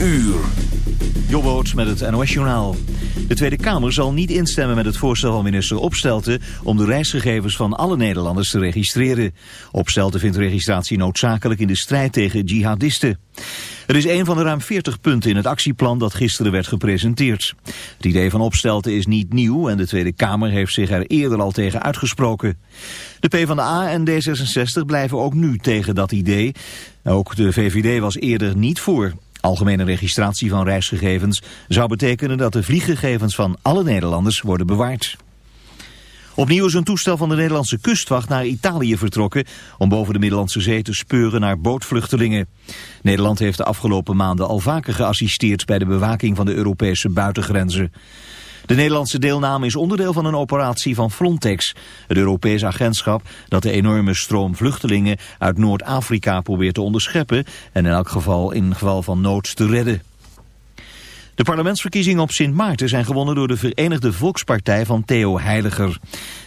uur. Jobboot met het NOS-journaal. De Tweede Kamer zal niet instemmen met het voorstel van minister Opstelten... om de reisgegevens van alle Nederlanders te registreren. Opstelten vindt registratie noodzakelijk in de strijd tegen jihadisten. Het is een van de ruim 40 punten in het actieplan dat gisteren werd gepresenteerd. Het idee van Opstelten is niet nieuw en de Tweede Kamer heeft zich er eerder al tegen uitgesproken. De PvdA en D66 blijven ook nu tegen dat idee. Ook de VVD was eerder niet voor. Algemene registratie van reisgegevens zou betekenen dat de vlieggegevens van alle Nederlanders worden bewaard. Opnieuw is een toestel van de Nederlandse kustwacht naar Italië vertrokken om boven de Middellandse Zee te speuren naar bootvluchtelingen. Nederland heeft de afgelopen maanden al vaker geassisteerd bij de bewaking van de Europese buitengrenzen. De Nederlandse deelname is onderdeel van een operatie van Frontex, het Europees agentschap dat de enorme stroom vluchtelingen uit Noord-Afrika probeert te onderscheppen en in elk geval in geval van nood te redden. De parlementsverkiezingen op Sint Maarten zijn gewonnen door de Verenigde Volkspartij van Theo Heiliger.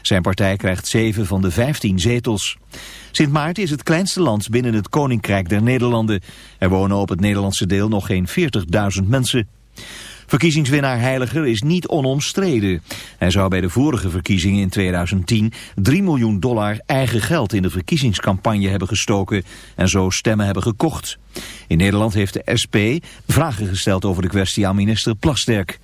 Zijn partij krijgt 7 van de 15 zetels. Sint Maarten is het kleinste land binnen het Koninkrijk der Nederlanden. Er wonen op het Nederlandse deel nog geen 40.000 mensen. Verkiezingswinnaar Heiliger is niet onomstreden. Hij zou bij de vorige verkiezingen in 2010 3 miljoen dollar eigen geld in de verkiezingscampagne hebben gestoken en zo stemmen hebben gekocht. In Nederland heeft de SP vragen gesteld over de kwestie aan minister Plasterk.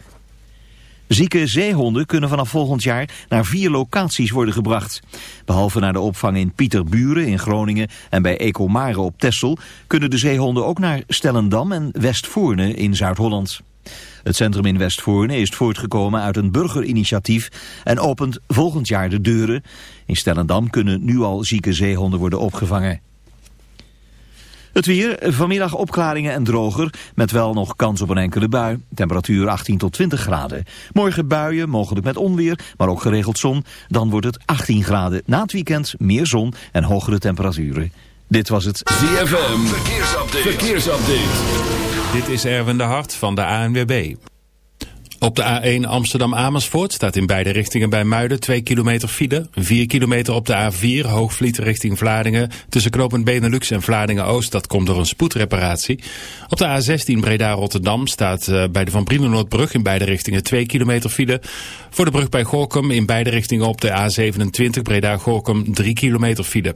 Zieke zeehonden kunnen vanaf volgend jaar naar vier locaties worden gebracht. Behalve naar de opvang in Pieterburen in Groningen en bij Ecomare op Texel... kunnen de zeehonden ook naar Stellendam en Westvoorne in Zuid-Holland. Het centrum in Westvoorne is voortgekomen uit een burgerinitiatief en opent volgend jaar de deuren. In Stellendam kunnen nu al zieke zeehonden worden opgevangen. Het weer, vanmiddag opklaringen en droger, met wel nog kans op een enkele bui. Temperatuur 18 tot 20 graden. Morgen buien, mogelijk met onweer, maar ook geregeld zon. Dan wordt het 18 graden. Na het weekend meer zon en hogere temperaturen. Dit was het ZFM, verkeersupdate. verkeersupdate. Dit is Erwin de Hart van de ANWB. Op de A1 Amsterdam-Amersfoort staat in beide richtingen bij Muiden 2 kilometer file. 4 kilometer op de A4 Hoogvliet richting Vlaardingen. Tussen knooppunt Benelux en Vlaardingen-Oost. Dat komt door een spoedreparatie. Op de A16 Breda-Rotterdam staat uh, bij de Van Brienenoordbrug in beide richtingen 2 kilometer file. Voor de brug bij Gorkum in beide richtingen op de A27 Breda-Gorkum 3 kilometer file.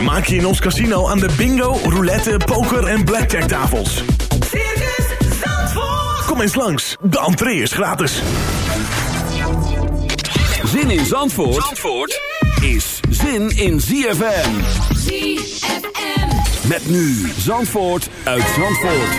Vermaak je in ons casino aan de bingo, roulette, poker en blackjack tafels. Circus Zandvoort. Kom eens langs, de entree is gratis. Zin in Zandvoort, Zandvoort is zin in ZFM. ZFM. Met nu Zandvoort uit Zandvoort.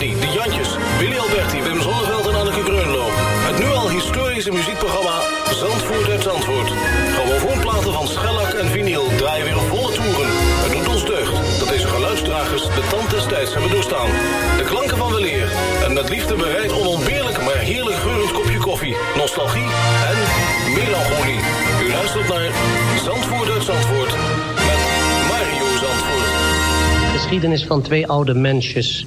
De Jantjes, Willy Alberti, Wim Zonneveld en Anneke Greunlo. Het nu al historische muziekprogramma Zandvoort uit Zandvoort. Grammofoonplaten van schellak en vinyl draaien weer volle toeren. Het doet ons deugd dat deze geluidsdragers de tand des tijds hebben doorstaan. De klanken van weleer en met liefde bereid onontbeerlijk maar heerlijk geurend kopje koffie, nostalgie en melancholie. U luistert naar Zandvoort uit Zandvoort met Mario Zandvoort. Geschiedenis van twee oude mensjes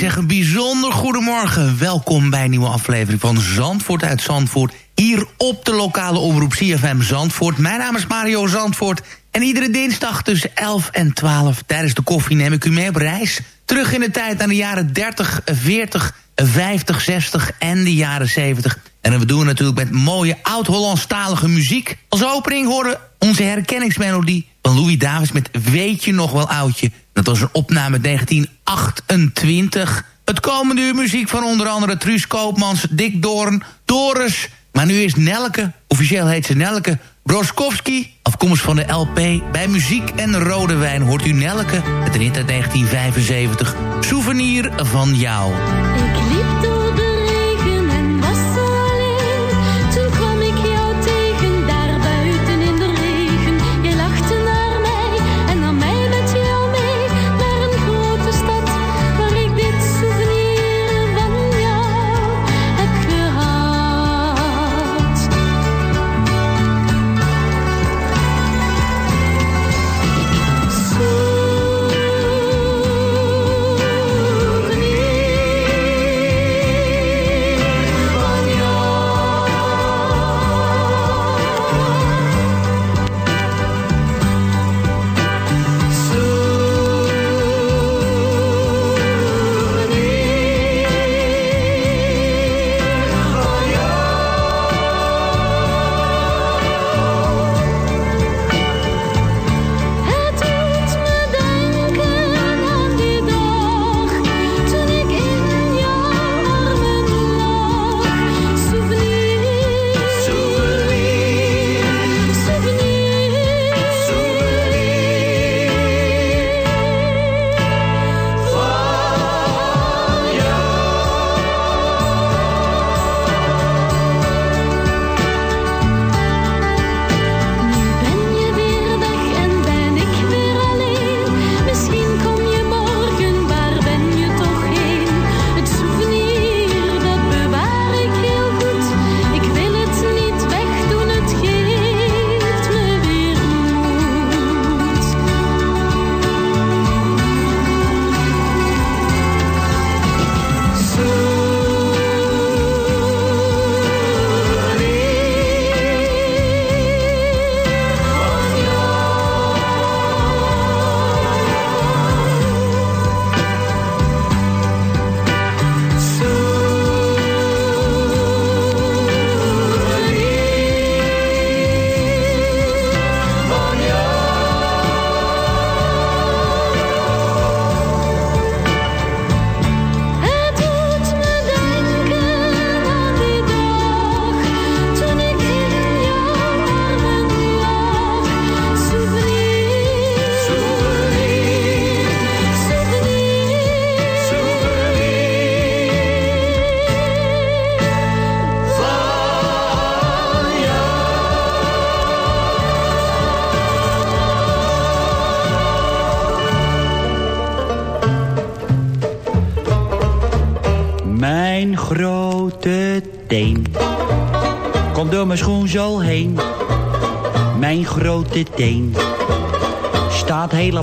Zeg een bijzonder goedemorgen. Welkom bij een nieuwe aflevering van Zandvoort uit Zandvoort. Hier op de lokale omroep CFM Zandvoort. Mijn naam is Mario Zandvoort. En iedere dinsdag tussen 11 en 12 tijdens de koffie neem ik u mee op reis. Terug in de tijd naar de jaren 30, 40, 50, 60 en de jaren 70. En we doen natuurlijk met mooie oud-Hollandstalige muziek. Als opening horen onze herkenningsmelodie van Louis Davis met Weet je nog wel oudje. Dat was een opname uit 1928. Het komende uur muziek van onder andere Truus Koopmans, Dick Doorn, Doris. Maar nu is Nelke, officieel heet ze Nelke, Broskowski. Afkomstig van de LP Bij Muziek en Rode Wijn hoort u Nelke. Het hit uit 1975. Souvenir van jou.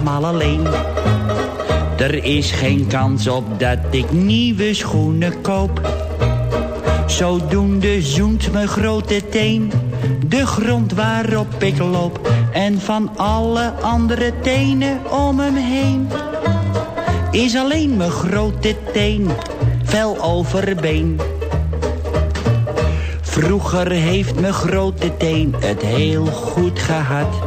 Alleen. Er is geen kans op dat ik nieuwe schoenen koop. Zodoende zoent mijn grote teen de grond waarop ik loop. En van alle andere tenen om hem heen is alleen mijn grote teen vel overbeen. Vroeger heeft mijn grote teen het heel goed gehad.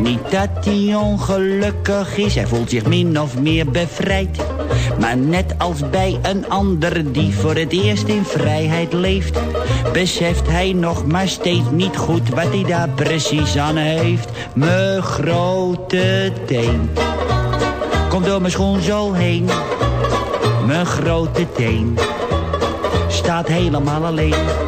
Niet dat hij ongelukkig is, hij voelt zich min of meer bevrijd. Maar net als bij een ander die voor het eerst in vrijheid leeft... beseft hij nog maar steeds niet goed wat hij daar precies aan heeft. Mijn grote teen komt door mijn schoen zo heen. Mijn grote teen staat helemaal alleen.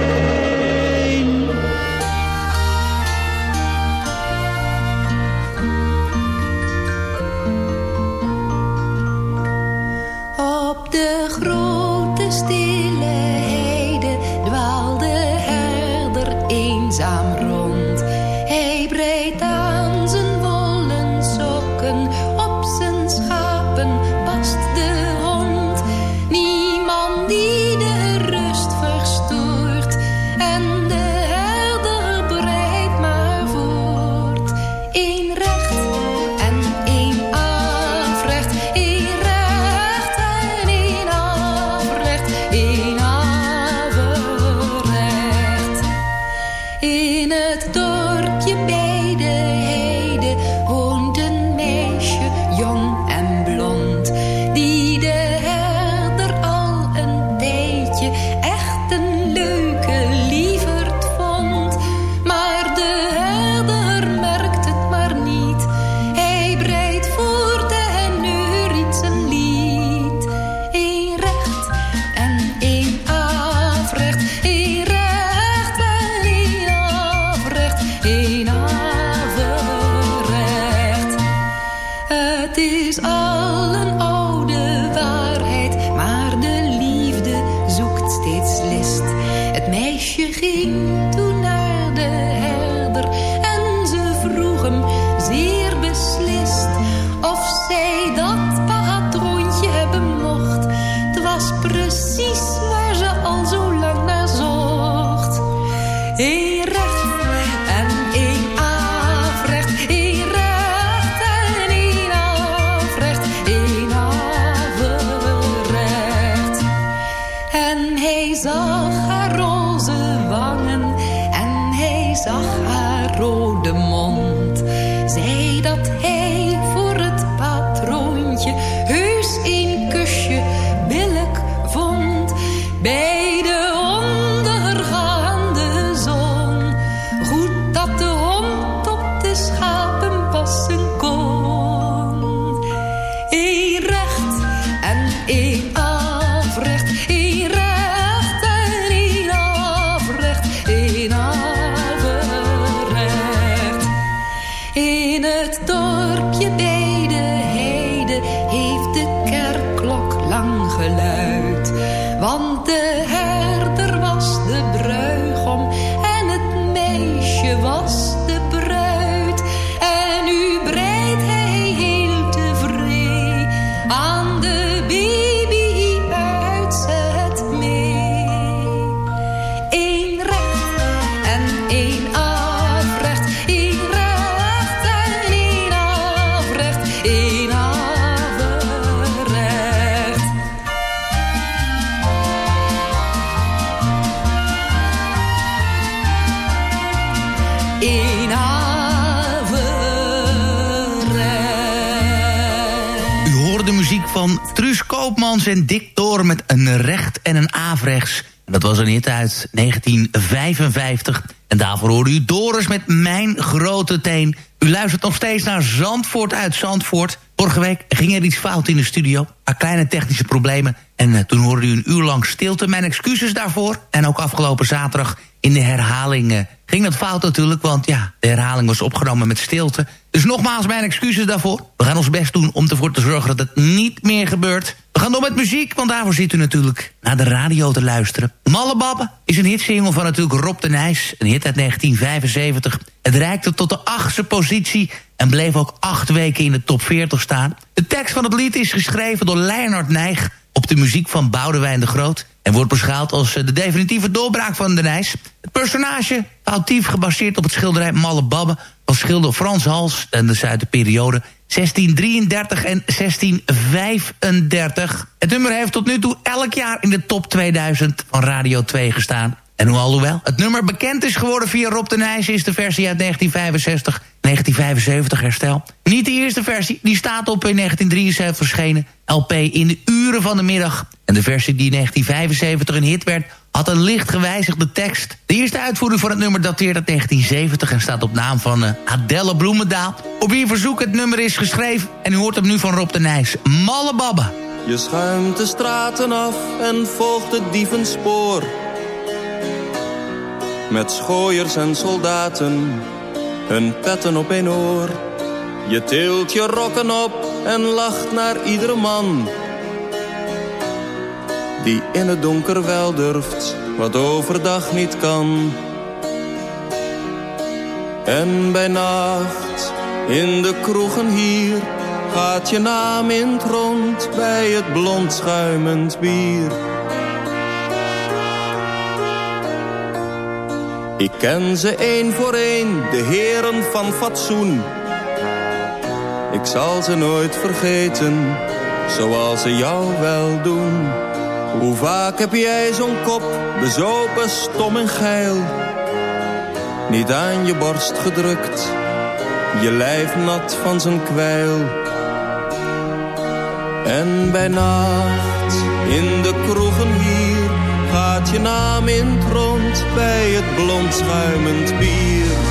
En Dick Toren... met een recht en een averechts. Dat was een hit uit 1955. En daarvoor hoorde u Doris met Mijn Grote Teen. U luistert nog steeds naar Zandvoort uit Zandvoort. Vorige week ging er iets fout in de studio. Een kleine technische problemen. En eh, toen hoorde u een uur lang stilte. Mijn excuses daarvoor. En ook afgelopen zaterdag in de herhaling... Ging dat fout natuurlijk, want ja, de herhaling was opgenomen met stilte. Dus nogmaals mijn excuses daarvoor. We gaan ons best doen om ervoor te zorgen dat het niet meer gebeurt. We gaan door met muziek, want daarvoor zit u natuurlijk naar de radio te luisteren. Malle is een hitsingle van natuurlijk Rob de Nijs. Een hit uit 1975. Het reikte tot de achtste positie en bleef ook acht weken in de top 40 staan. De tekst van het lied is geschreven door Leonard Nijg... op de muziek van Boudewijn de Groot... en wordt beschouwd als eh, de definitieve doorbraak van de Nijs. Het personage, foutief gebaseerd op het schilderij Malle Babbe... van schilder Frans Hals en dus uit de periode 1633 en 1635. Het nummer heeft tot nu toe elk jaar in de top 2000 van Radio 2 gestaan. En hoewel het nummer bekend is geworden via Rob de Nijs... is de versie uit 1965, 1975 herstel. Niet de eerste versie, die staat op in 1973 verschenen. LP in de uren van de middag. En de versie die in 1975 een hit werd... had een licht gewijzigde tekst. De eerste uitvoering van het nummer dateert uit 1970... en staat op naam van uh, Adelle Bloemendaal. Op wie verzoek het nummer is geschreven. En u hoort hem nu van Rob de Nijs. Malle Babbe. Je schuimt de straten af en volgt het dievenspoor met schooiers en soldaten, hun petten op een oor. Je tilt je rokken op en lacht naar iedere man. Die in het donker wel durft, wat overdag niet kan. En bij nacht, in de kroegen hier, gaat je naam in het rond bij het blond schuimend bier. Ik ken ze één voor één, de heren van fatsoen. Ik zal ze nooit vergeten, zoals ze jou wel doen. Hoe vaak heb jij zo'n kop, bezopen, stom en geil. Niet aan je borst gedrukt, je lijf nat van zijn kwijl. En bij nacht, in de kroegen hier gaat je naam in het rond bij het blond schuimend bier.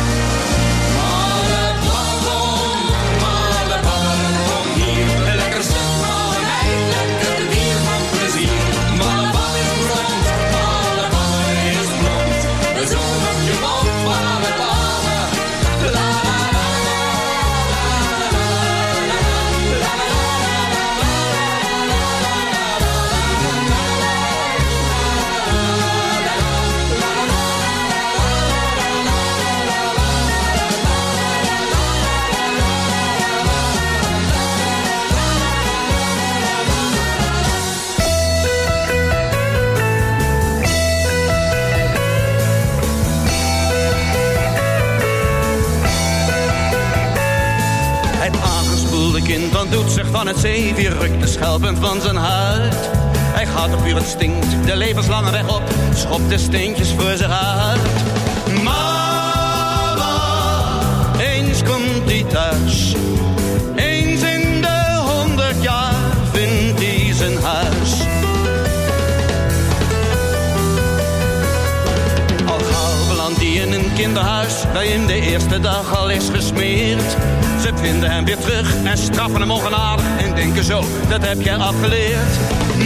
Komt, dan doet zich van het zeewier, rukt de schelpend van zijn huid. Hij gaat op uur het stinkt, de levenslange weg op, schopt de steentjes voor zich uit. Mama, eens komt hij thuis. Eens in de honderd jaar vindt hij zijn huis. Al gauw belandt hij in een kinderhuis, waar in de eerste dag al is gesmeerd. Ze vinden hem weer terug en straffen hem ongenadig en denken zo, dat heb jij afgeleerd.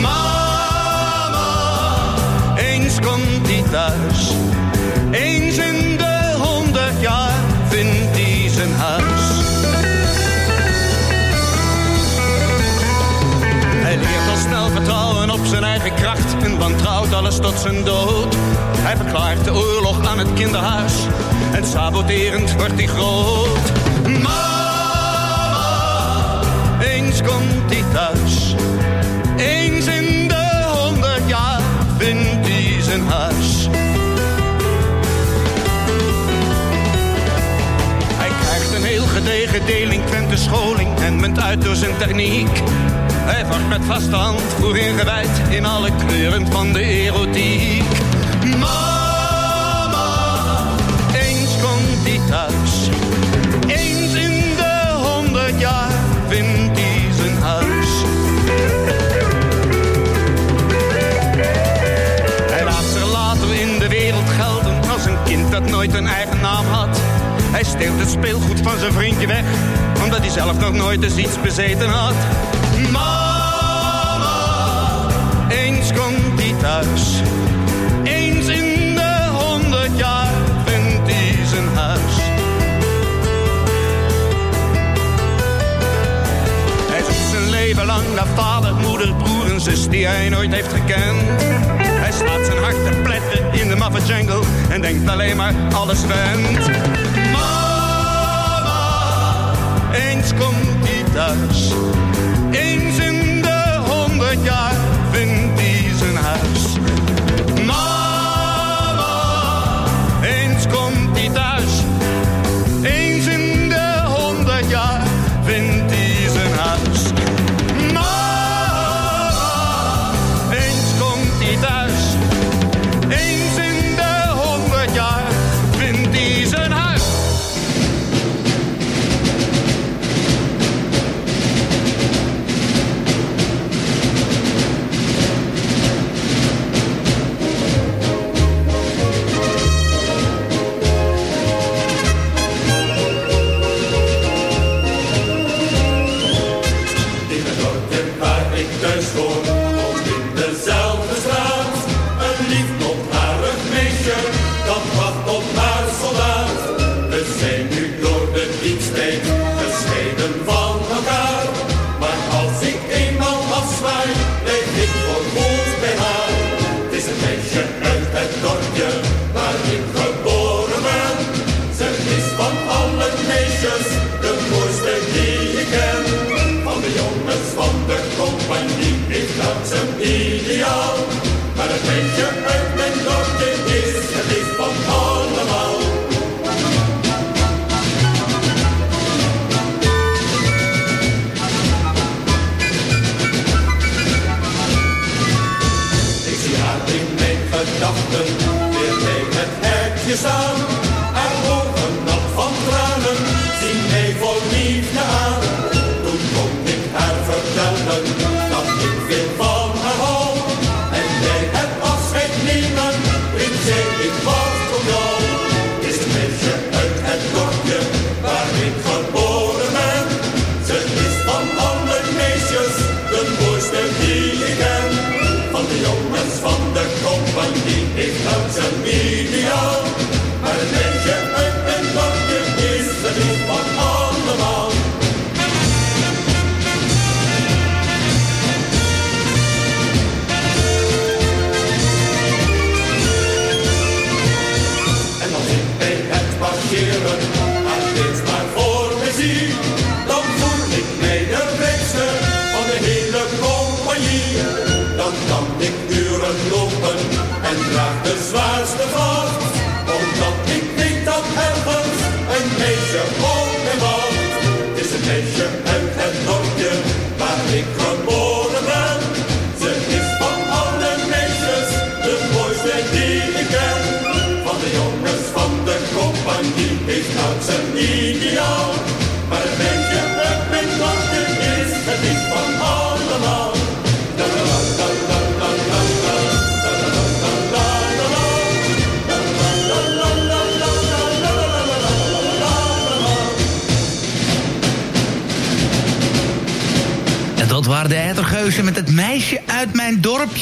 Mama, eens komt hij thuis. Eens in de honderd jaar vindt hij zijn huis. Hij leert al snel vertrouwen op zijn eigen kracht en wantrouwt alles tot zijn dood. Hij verklaart de oorlog aan het kinderhuis en saboterend wordt hij groot. Mama, Eens in de honderd jaar vindt hij zijn huis. Hij krijgt een heel gedegen delinquente scholing en munt uit door zijn techniek. Hij wordt met vaste hand voor ingewijd in alle kleuren van de erotiek. Nooit een eigen naam had. Hij steelt het speelgoed van zijn vriendje weg, omdat hij zelf nog nooit eens iets bezeten had. Mama, eens komt hij thuis. Eens in de honderd jaar vindt hij zijn huis. Hij zoekt zijn leven lang naar vader, moeder, broer en zus die hij nooit heeft gekend. Hij slaat zijn hart te pletten in de maffe jungle en denkt alleen maar alles went. Mama, eens komt hij thuis. Eens in de honderd jaar vindt hij zijn huis. Mama, eens komt hij thuis.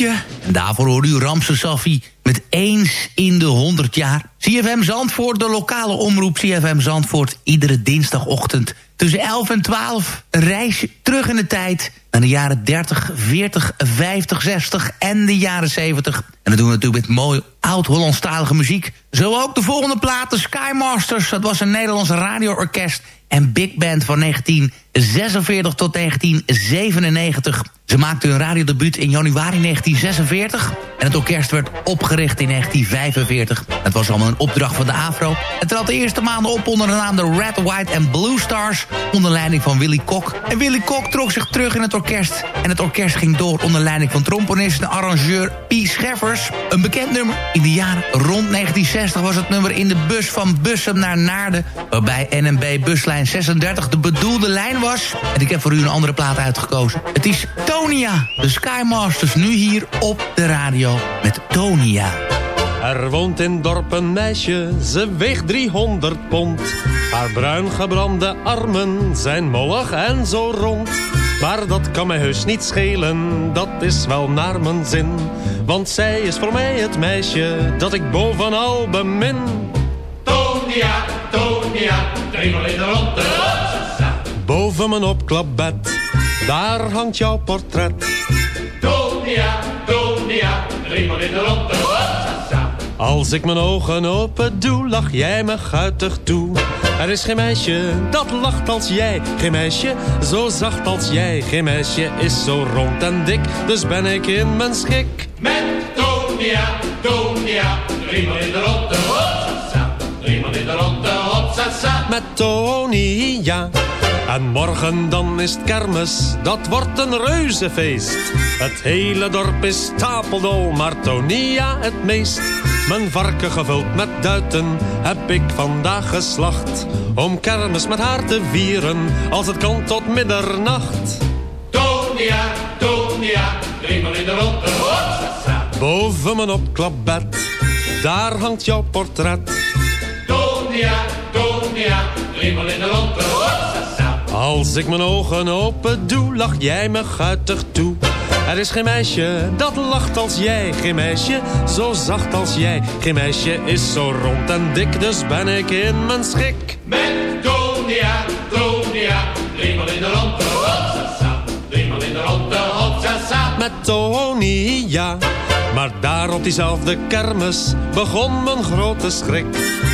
En daarvoor hoorde u Ramse Safi met eens in de 100 jaar. CFM Zandvoort, de lokale omroep CFM Zandvoort. Iedere dinsdagochtend tussen 11 en 12. Een reisje terug in de tijd naar de jaren 30, 40, 50, 60 en de jaren 70. En dat doen we natuurlijk met mooi oud-Hollandstalige muziek. Zo ook de volgende plaat, de Skymasters. Dat was een Nederlands radioorkest en big band van 1946 tot 1997. Ze maakten hun radiodebuut in januari 1946. En het orkest werd opgericht in 1945. Het was allemaal een opdracht van de AFRO. Het trad de eerste maanden op onder de naam de Red, White and Blue Stars... onder leiding van Willy Kok. En Willy Kok trok zich terug in het orkest. En het orkest ging door onder leiding van tromponist en arrangeur P. Scheffers. Een bekend nummer. In de jaren rond 1960 was het nummer in de bus van Bussum naar Naarden... waarbij NMB buslijn 36 de bedoelde lijn was. En ik heb voor u een andere plaat uitgekozen. Het is Tonia, de Skymasters, nu hier op de radio met Tonia. Er woont in dorp een meisje, ze weegt 300 pond. Haar bruin gebrande armen zijn mollig en zo rond. Maar dat kan mij heus niet schelen, dat is wel naar mijn zin. Want zij is voor mij het meisje dat ik bovenal bemin. Tonia, Tonia, driemaal in de. Boven mijn opklapbed, daar hangt jouw portret. Tonia, Tonia, driemaal in de ronde. Als ik mijn ogen open doe, lach jij me guitig toe. Er is geen meisje dat lacht als jij. Geen meisje zo zacht als jij. Geen meisje is zo rond en dik, dus ben ik in mijn schik. Met Tonia, Tonia, driemaal in de ronde. Hopsasa, driemaal in de ronde. Met Tonia. En morgen dan is het kermis, dat wordt een reuzenfeest. Het hele dorp is stapeldol, maar Tonia het meest. Mijn varken gevuld met duiten heb ik vandaag geslacht. Om kermis met haar te vieren, als het kan tot middernacht. Tonia, Tonia, driemaal in de ronde. Hopsasa. Boven mijn opklapbed, daar hangt jouw portret. Tonia, driemaal in de. Als ik mijn ogen open doe, lach jij me guitig toe. Er is geen meisje dat lacht als jij. Geen meisje zo zacht als jij. Geen meisje is zo rond en dik, dus ben ik in mijn schik. Met Tonia, Tonia, driemaal in de ronde. Hopsasa, driemaal in de. Hopsasa. Met Tonia. Maar daar op diezelfde kermis begon mijn grote schrik.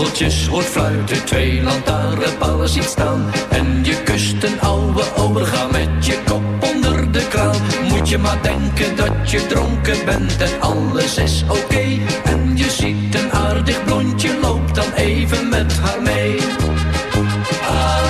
Vogeltjes hoort fluiten, twee lantaarnpalen ziet staan. En je kust een oude overga met je kop onder de kraan. Moet je maar denken dat je dronken bent en alles is oké. En je ziet een aardig blondje, loopt dan even met haar mee. Adèle,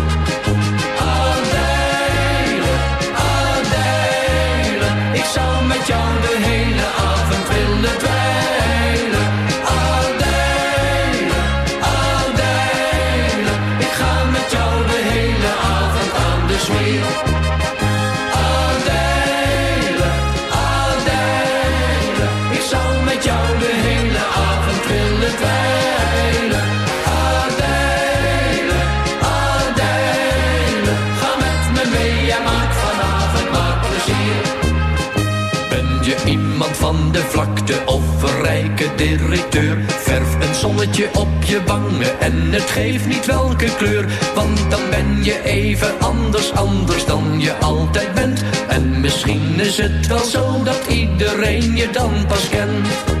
Zonnetje op je wangen en het geeft niet welke kleur. Want dan ben je even anders, anders dan je altijd bent. En misschien is het wel zo dat iedereen je dan pas kent.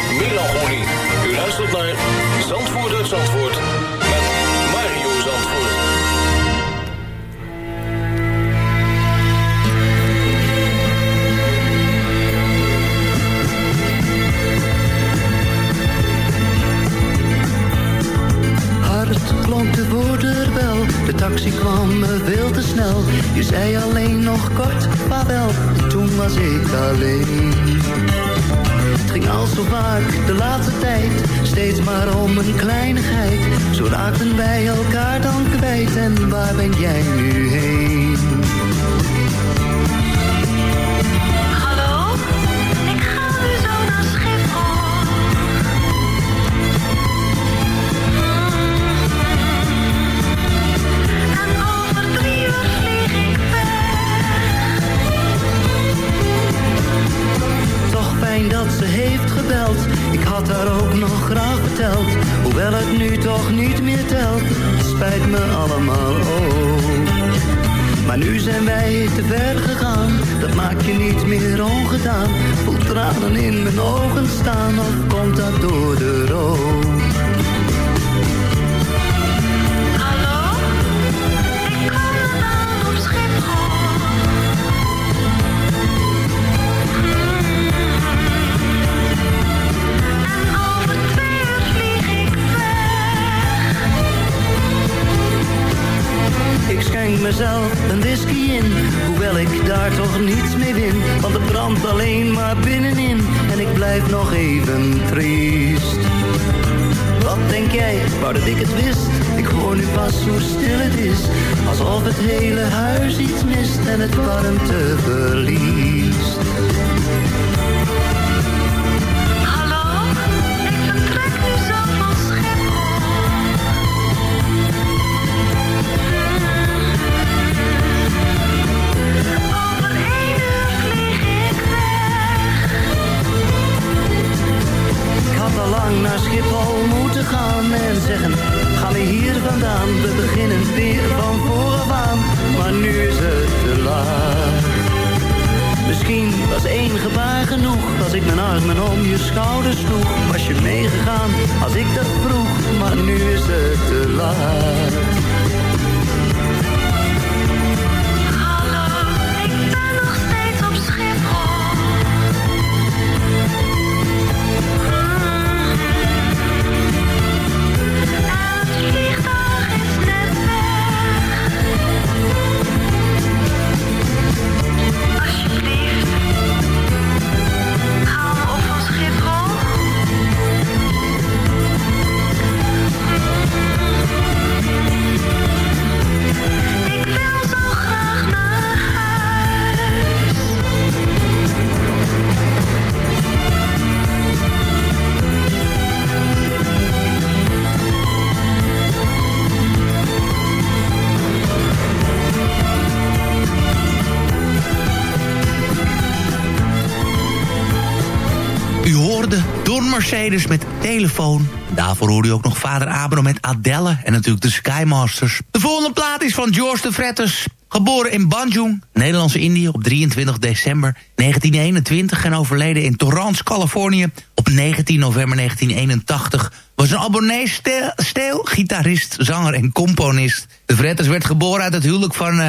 melancholie. U luistert naar Zandvoort uit Zandvoort met Mario Zandvoort. Hard klonk de woorderbel, de taxi kwam me veel te snel. Je zei alleen nog kort, vaarwel, en toen was ik alleen. Het ging al zo vaak de laatste tijd, steeds maar om een kleinigheid. Zo raakten wij elkaar dan kwijt en waar ben jij nu heen? Niet meer telt. Spijt me allemaal ook. Maar nu zijn wij te ver gegaan. Dat maakt je niet meer ongedaan. Voel tranen in mijn ogen staan. Of komt dat door de rook? Mezelf een whisky in, hoewel ik daar toch niets mee win. Want het brandt alleen maar binnenin en ik blijf nog even triest. Wat denk jij, wou dat ik het wist? Ik hoor nu pas hoe stil het is. Alsof het hele huis iets mist en het warmte verliest. Lang naar Schiphol moeten gaan en zeggen, ga weer hier vandaan. We beginnen weer van vooraf aan, maar nu is het te laat. Misschien was één gebaar genoeg, als ik mijn armen om je schouders sloeg. Was je meegegaan, als ik dat vroeg, maar nu is het te laat. Mercedes met telefoon. Daarvoor hoorde u ook nog vader Abraham met Adelle en natuurlijk de Skymasters. De volgende plaat is van George de Fretters. Geboren in Banjung, Nederlandse Indië, op 23 december 1921... en overleden in Torrance, Californië, op 19 november 1981... was een abonnee, steel, gitarist, zanger en componist. De Fretters werd geboren uit het huwelijk van eh,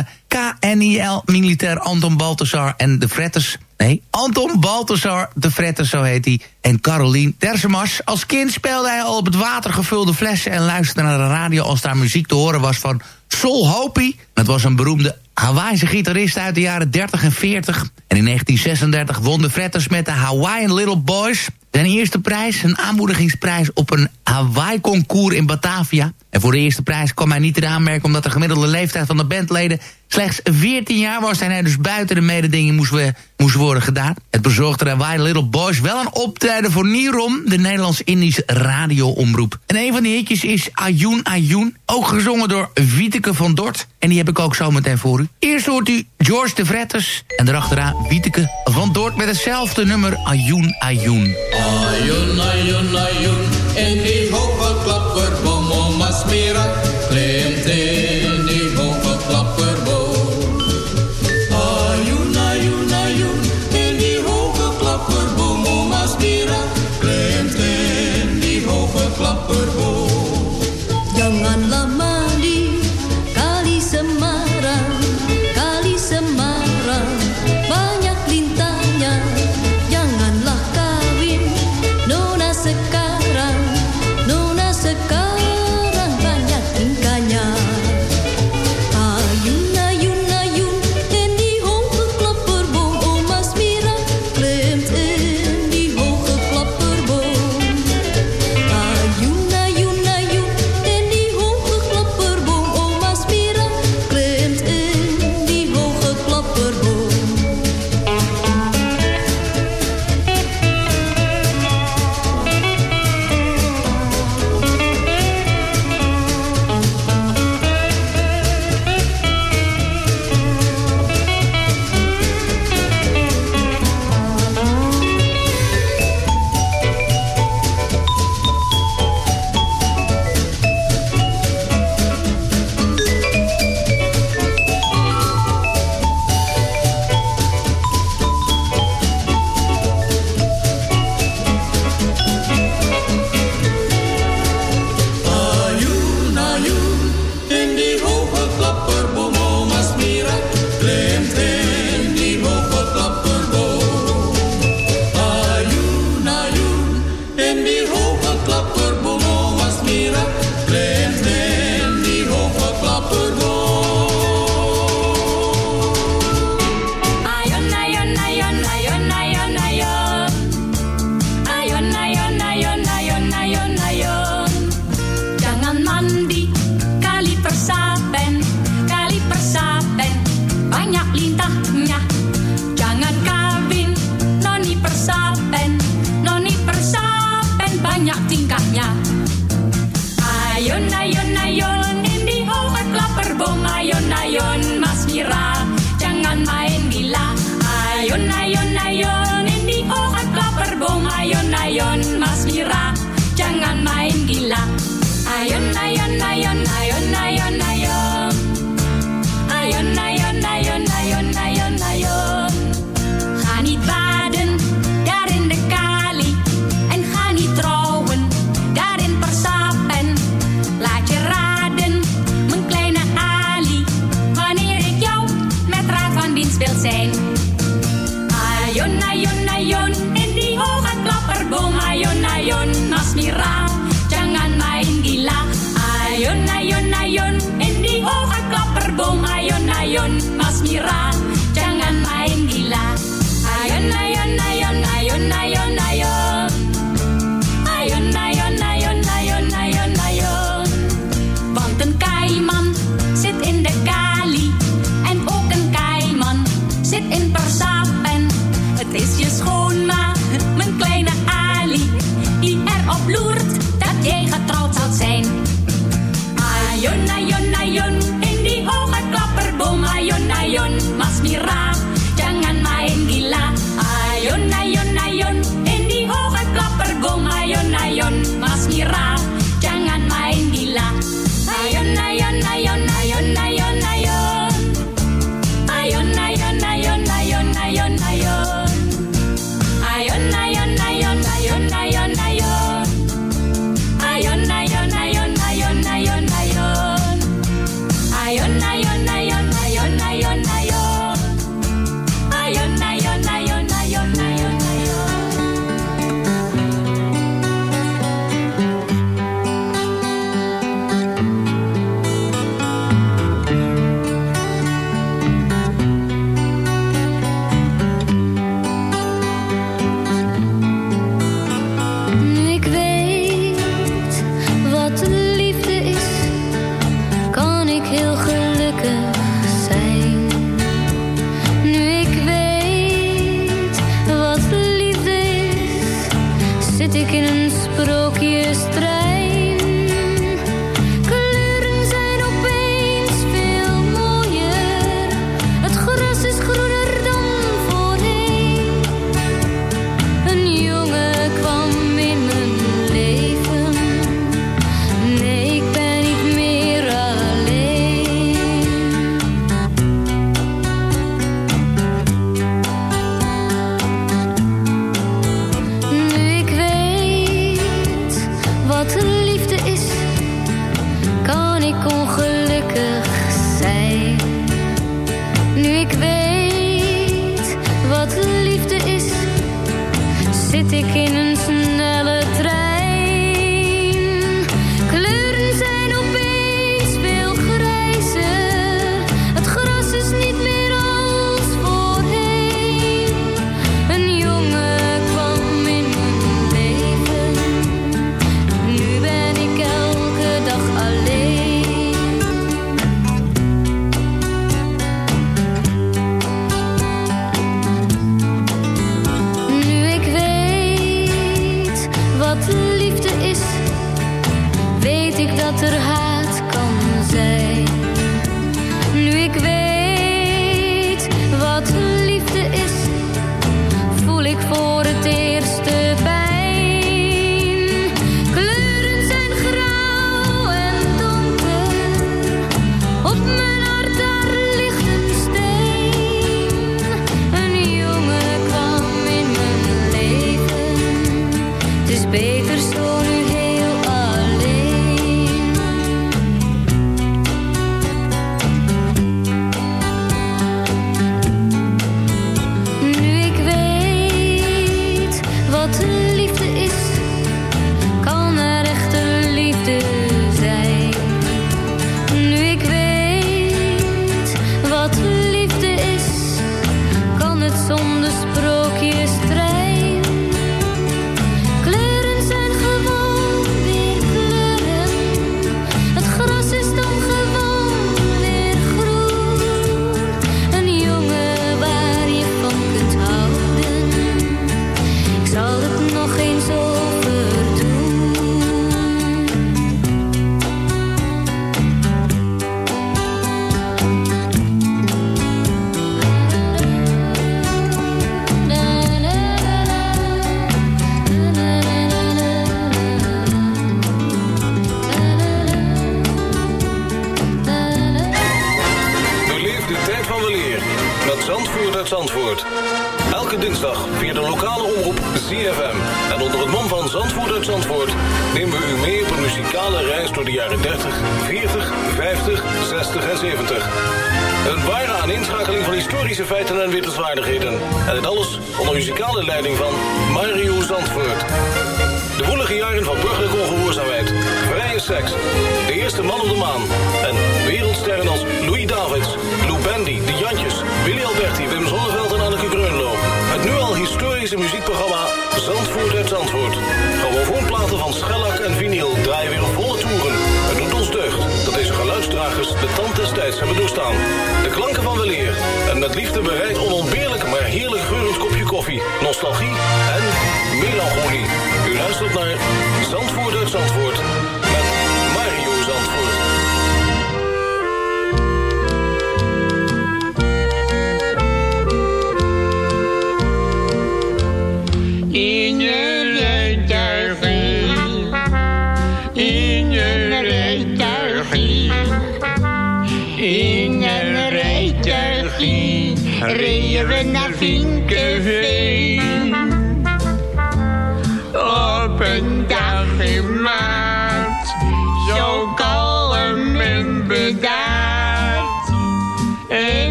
KNIL, militair Anton Balthasar en de Fretters... Nee, Anton Balthasar de Fretters, zo heet hij. En Carolien Tersemas. Als kind speelde hij al op het water gevulde flessen... en luisterde naar de radio als daar muziek te horen was van Sol Hopi. Dat was een beroemde Hawaïse gitarist uit de jaren 30 en 40. En in 1936 won de Fretters met de Hawaiian Little Boys... zijn eerste prijs, een aanmoedigingsprijs op een Hawaii-concours in Batavia. En voor de eerste prijs kwam hij niet in aanmerking... omdat de gemiddelde leeftijd van de bandleden slechts 14 jaar was... en hij dus buiten de mededinging moest, we, worden gedaan. Het bezorgde de Hawaii Little Boys wel een optreden voor Nirom... de Nederlands-Indische radioomroep. En een van die hitjes is Ayun Ayun, ook gezongen door Wieteke van Dort... En die heb ik ook zo meteen voor u. Eerst hoort u George de Vretters. En daarachteraan Wieteke van Dort met hetzelfde nummer Ayun Ayun. Ayun, ayun, ayun, in die hoge Ayon, Mas Mira. Jangan main gila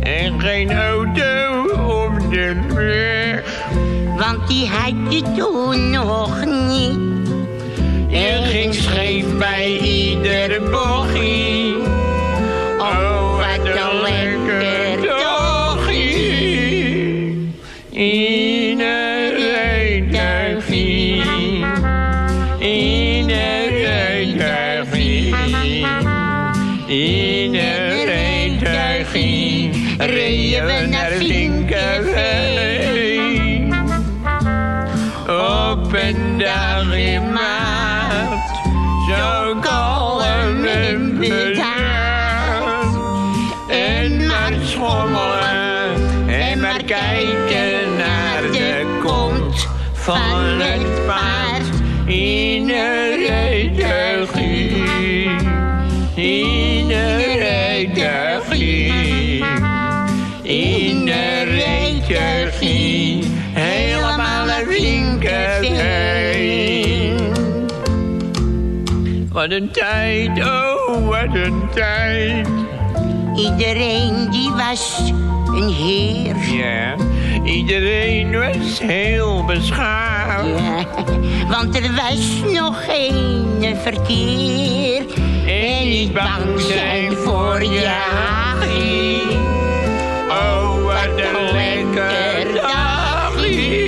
En geen auto om de weg. Want die had je toen nog niet. Je ging scheef bij iedere bochtje. de reetergie. In de reetergie. Helemaal een linkerheen. Wat een tijd, oh wat een tijd. Iedereen die was een heer. Ja, iedereen was heel beschaafd. Ja, want er was nog geen verkeer ben niet bang zijn voor je haagie. Oh, wat een lekker dagie.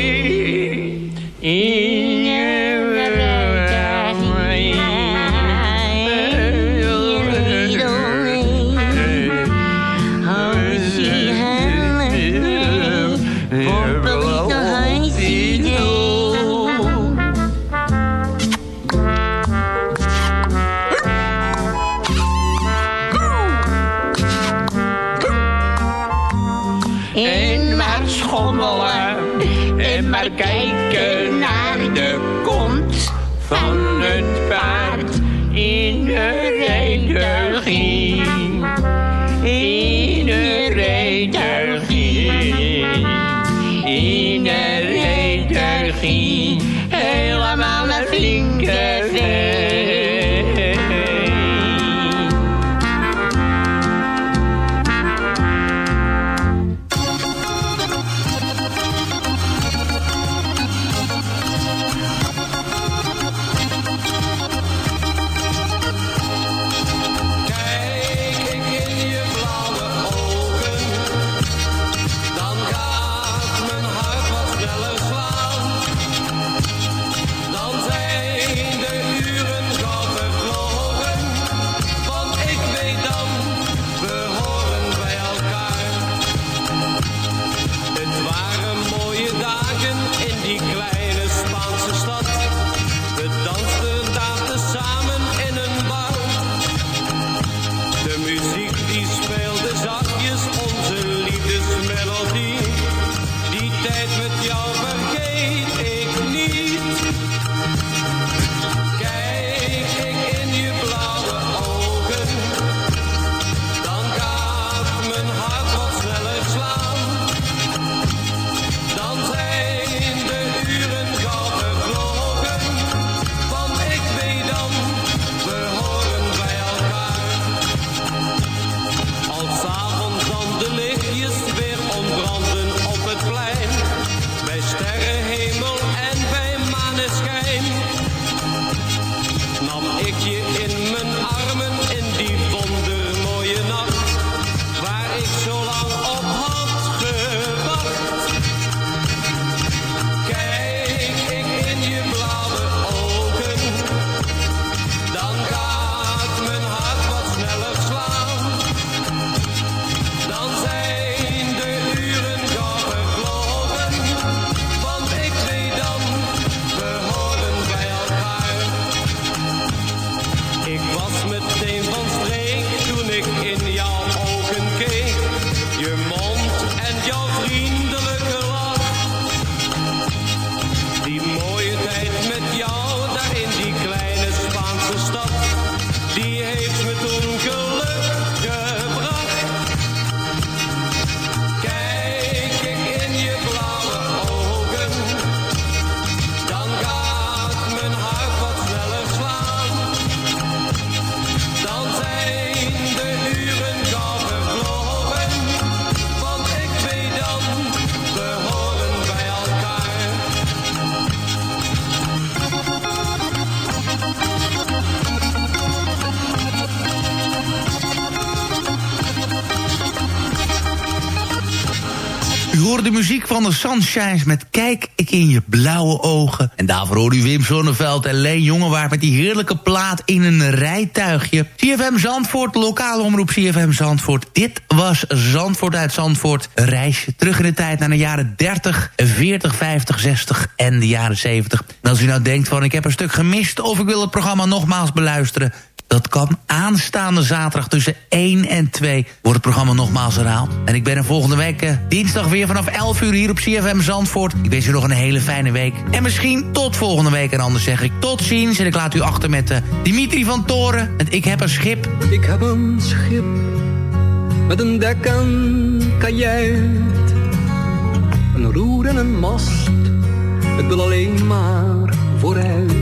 Van de Sunshines met Kijk ik in je blauwe ogen. En daarvoor hoorde u Wim Sonneveld en Leen Jongewaard... met die heerlijke plaat in een rijtuigje. CFM Zandvoort, lokale omroep CFM Zandvoort. Dit was Zandvoort uit Zandvoort. Een reisje terug in de tijd naar de jaren 30, 40, 50, 60 en de jaren 70. En als u nou denkt van ik heb een stuk gemist... of ik wil het programma nogmaals beluisteren... Dat kan aanstaande zaterdag tussen 1 en 2 wordt het programma nogmaals herhaald. En ik ben er volgende week eh, dinsdag weer vanaf 11 uur hier op CFM Zandvoort. Ik wens u nog een hele fijne week. En misschien tot volgende week. En anders zeg ik tot ziens. En ik laat u achter met uh, Dimitri van Toren. En ik heb een schip. Ik heb een schip met een dek en kajuit. Een roer en een mast. Het wil alleen maar vooruit.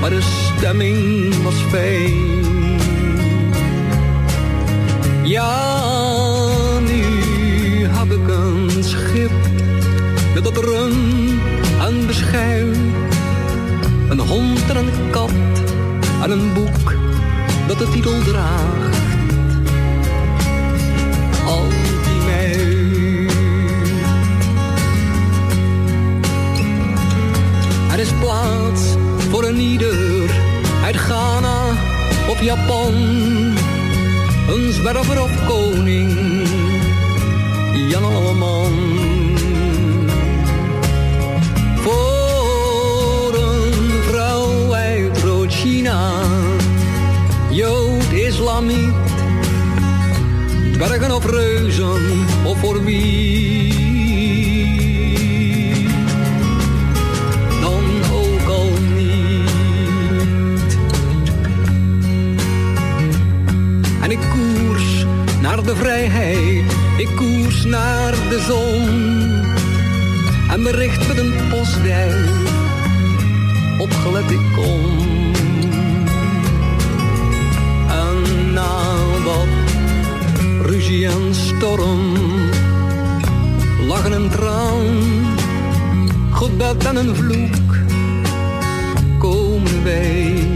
maar de stemming was fijn. Ja, nu heb ik een schip met dat rum en beschuim. Een hond en een kat en een boek dat de titel draagt. Er is plaats voor een ieder uit Ghana of Japan. Een zwerver of koning, Jan Alleman. Voor een vrouw uit Rood-China, Jood, Islamiet. Dwergen of reuzen, of voor wie naar de vrijheid, ik koers naar de zon. En bericht met een postduif, opgelet ik kom. En na wat ruzie en storm, lachen en traan, gebed en een vloek, komen wij.